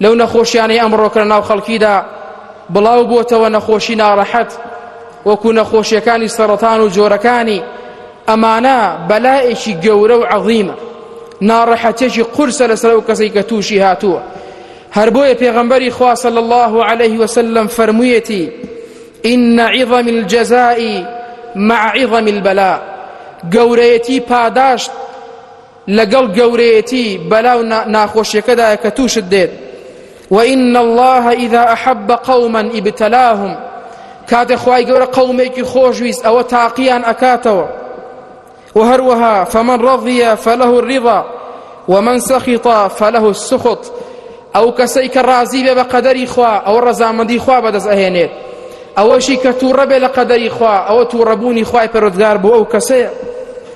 لەو نەخۆشیانەی ئەمڕۆکە لەناو خەڵکیدا بڵاو بۆتەوە نەخۆشی ناڕەحەت وەکو نەخۆشیەکانی سەرەتان و جۆرەکانی ئەمانە بەلایەکی گەورە و عەظیمە ناڕەحەتێکی قورسە لەسەر ئەو کەسەی کە تووشی هاتووە هەر بۆیە پێغەمبەری خوا صلی الله عليه وسلم فەرموویەتی إن عظم الجزاء مع عظم البلاء گەورەیەتی پاداشت لەگەڵ گەورەیەتی بەلا و ناخۆشیەکەدایە کە تووشت دێت وإن الله إذا أحب قوما ابتلاهم کاتێ خوای گەورە قەومێکی خۆشویست ئەوە تاقییان ئەکاتەوە و هەروەها فمن ڕضە فله الرضا ومن سخط فله السخط ئەو کەسەی کە ڕازی بێ بە قەدەری خوا ئەوە ڕەزامەندی خوا بەدەست ئەهێنێت ئەوەشی کە تووڕە بێ لە قەدەری خوا ئەوە تووڕەبوونی خوای پەرۆدگار بۆ ئەو کەسەیە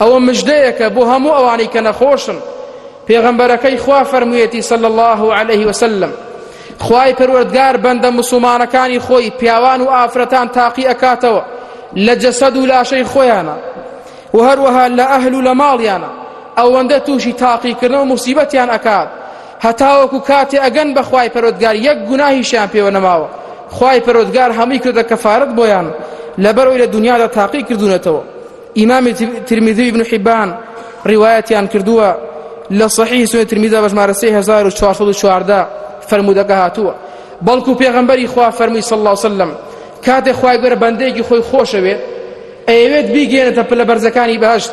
ئەوە مژدەیەکە بۆ هەموو ئەوانەی کە نەخۆشن پێغەمبەرەکەی خوا فەرموویەتی صلی الله علیه وسلم خوای پەروەردگار بەندە مسلمانەکانی خۆی پیاوان و ئافرەتان تاقی ئەکاتەوە لە جەسەد و لاشەی خۆیانە و هەروەها لە ئەهل و لە ماڵیانە ئەوەندە تووشی تاقیکردن و مصیبەتیان ئەکات هەتاوەکو کاتێ ئەگەن بە خوای پەرۆدگار یەک گوناهیشیان پێوە نەماوە خوای پەرۆدگار هەمووی کردە کەفارەت بۆیان لەبەرەوەی لە دنیادا تاقی کردوونەتەوە ئیمامی ترمیدی ابن حبان ڕیوایەتیان کردووە لە صحیح سنە ترمیدا بە ژمارە 3414 فرموودەکە هاتووە بەڵکو پێغەمبەری خوا فەرمووی صلی الله وسلم کاتێ خوای گەرە بەندێکی خۆی خۆشەوێ ئەیەوێت بیگەێنێتە پلە بەرزەکانی بەهشت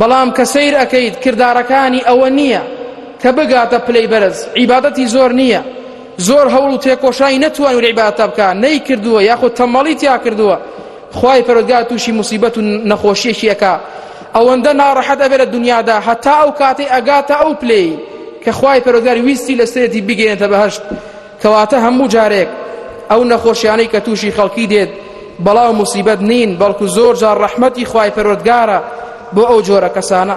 بەڵام کە سیر ئەەکەیت کردارەکانی ئەوە نییە کە بگاتە پلەی بەرز عیباەتی زۆر نییە زۆر هەوڵ و تێکۆشای نەتوان و عیباتە بکە نەیکردووە یاخود تەمەڵی تیا کردووە خوای پەرۆدگار تووشی موسیبەت و نەخۆشیەکی ئەکا ئەوەندە ناڕەحەت ئەبێ لە دنیادا هەتا ئەو کاتەی ئەگاتە ئەو پلەی کە خوای پەرۆدگار ویستی لە سرێتی بگەێنێتە بەهشت کەواتە هەموو جارێک ئەو نەخۆشیانەی کە تووشی خەڵکی دێت بەڵاو موسیبەت نین بەڵکو زۆر جار ڕەحمەتی خوای پەرۆدگارە بۆ ئەو جۆرە کەسانە